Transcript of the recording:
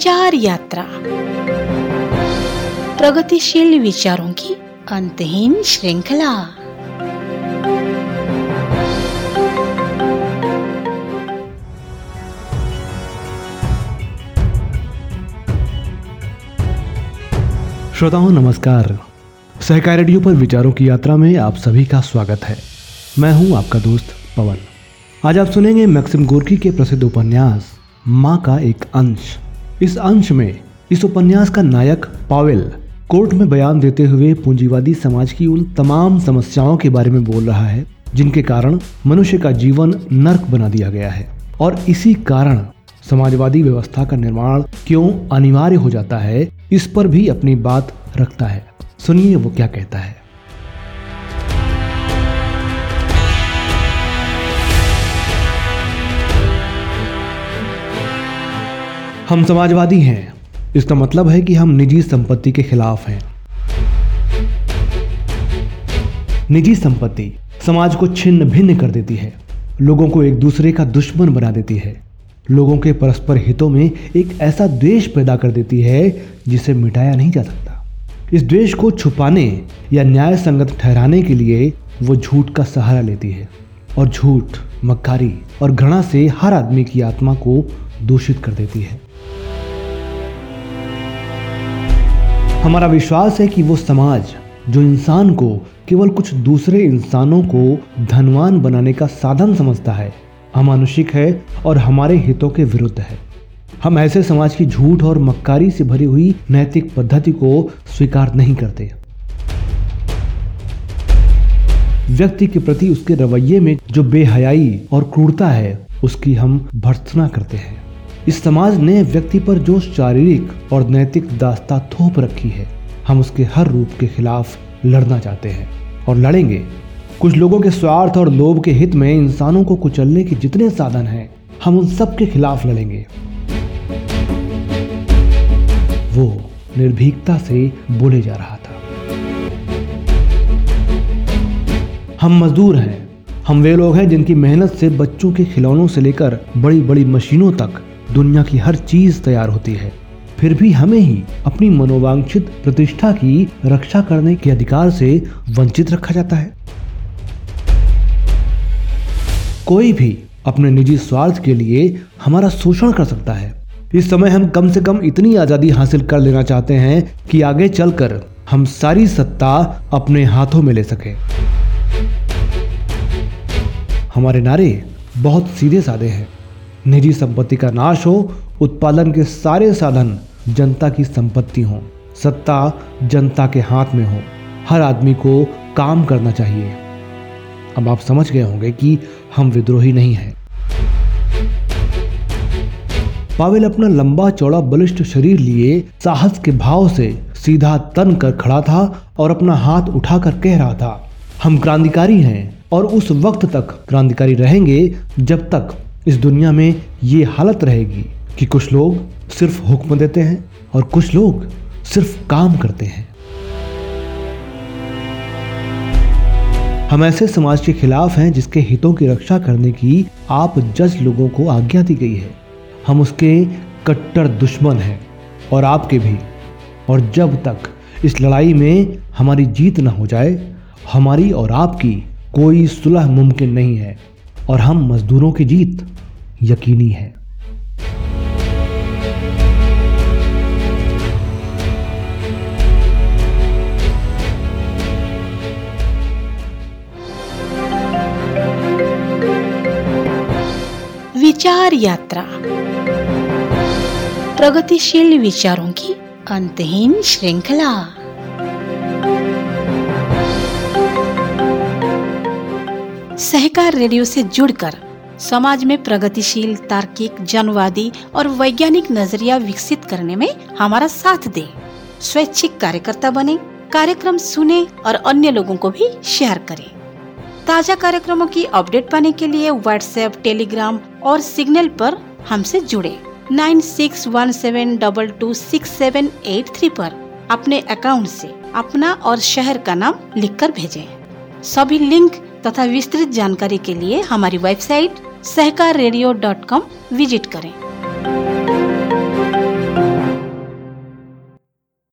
विचार यात्रा। प्रगतिशील विचारों की अंतहीन श्रृंखला। श्रोताओं, नमस्कार। सहकार रेडियो पर विचारों की यात्रा में आप सभी का स्वागत है। मैं हूँ आपका दोस्त पवन। आज आप सुनेंगे मैक्सिम गोर्की के प्रसिद्ध उपन्यास, माँ का एक अंश। इस अंश में, इस उपन्यास का नायक पावेल कोर्ट में बयान देते हुए पूंजीवादी समाज की उन तमाम समस्याओं के बारे में बोल रहा है, जिनके कारण मनुष्य का जीवन नर्क बना दिया गया है। और इसी कारण समाजवादी व्यवस्था का निर्माण क्यों अनिवार्य हो जाता है, इस पर भी अपनी बात रखता है। सुनिए वो क्या कहता है। हम समाजवादी हैं। इसका मतलब है कि हम निजी संपत्ति के खिलाफ हैं। निजी संपत्ति समाज को छिन्न भिन्न कर देती है। लोगों को एक दूसरे का दुश्मन बना देती है। लोगों के परस्पर हितों में एक ऐसा द्वेष पैदा कर देती है जिसे मिटाया नहीं जा सकता। इस द्वेष को छुपाने या न्याय संगत ठहराने के लिए वो झूठ का सहारा लेती है और झूठ, मक्कारी और घृणा से हर आदमी की आत्मा को दूषित कर देती है। हमारा विश्वास है कि वो समाज, जो इंसान को केवल कुछ दूसरे इंसानों को धनवान बनाने का साधन समझता है, अमानुषिक है और हमारे हितों के विरुद्ध है। हम ऐसे समाज की झूठ और मक्कारी से भरी हुई नैतिक पद्धति को स्वीकार नहीं करते। व्यक्ति के प्रति उसके रवैये में जो बेहयाई और क्रूरता है, उसकी हम भर्त्सना करते हैं। इस समाज ने व्यक्ति पर जो शारीरिक और नैतिक दास्ता थोप रखी है, हम उसके हर रूप के खिलाफ लड़ना चाहते हैं और लड़ेंगे। कुछ लोगों के स्वार्थ और लोभ के हित में इंसानों को कुचलने के जितने साधन हैं, हम उन सब के खिलाफ लड़ेंगे। वो निर्भीकता से बोले जा रहा था। हम मजदूर हैं, हम वे लोग हैं जिनकी मेहनत से बच्चों के खिलौनों से लेकर बड़ी बड़ी मशीनों तक दुनिया की हर चीज़ तैयार होती है। फिर भी हमें ही अपनी मनोवांछित प्रतिष्ठा की रक्षा करने के अधिकार से वंचित रखा जाता है। कोई भी अपने निजी स्वार्थ के लिए हमारा शोषण कर सकता है। इस समय हम कम से कम इतनी आज़ादी हासिल कर लेना चाहते हैं कि आगे चलकर हम सारी सत्ता अपने हाथों में ले सके। हमारे नारे बहुत सीधे साधे हैं। निजी संपत्ति का नाश हो, उत्पादन के सारे साधन जनता की संपत्ति हो। सत्ता जनता के हाथ में हो। हर आदमी को काम करना चाहिए। अब आप समझ गए होंगे कि हम विद्रोही नहीं हैं। पावेल अपना लंबा चौड़ा बलिष्ठ शरीर लिए साहस के भाव से सीधा तन कर खड़ा था और अपना हाथ उठाकर कह रहा था, हम क्रांतिकारी हैं और उस वक्त तक क्रांतिकारी रहेंगे जब तक इस दुनिया में ये हालत रहेगी कि कुछ लोग सिर्फ़ हुक्म देते हैं और कुछ लोग सिर्फ़ काम करते हैं। हम ऐसे समाज के खिलाफ हैं जिसके हितों की रक्षा करने की आप जज लोगों को आज्ञा दी गई है। हम उसके कट्टर दुश्मन हैं और आपके भी। और जब तक इस लड़ाई में हमारी जीत ना हो जाए, हमारी और आपकी कोई सुलह मुमकिन नहीं है। और हम मजदूरों की जीत यकीनी है। विचार यात्रा। प्रगतिशील विचारों की अंतहीन श्रृंखला। सहकार रेडियो से जुड़कर समाज में प्रगतिशील, तार्किक, जनवादी और वैज्ञानिक नज़रिया विकसित करने में हमारा साथ दे। स्वैच्छिक कार्यकर्ता बने, कार्यक्रम सुने और अन्य लोगों को भी शेयर करें। ताज़ा कार्यक्रमों की अपडेट पाने के लिए व्हाट्सएप टेलीग्राम और सिग्नल पर हमसे जुड़े। Nine six one seven double two six seven eight three पर अपने अकाउंट से अपना और शहर का नाम लिखकर भेजें। सभी लिंक तथा विस्तृत जानकारी के लिए हमारी वेबसाइट सहकार विज़िट करें।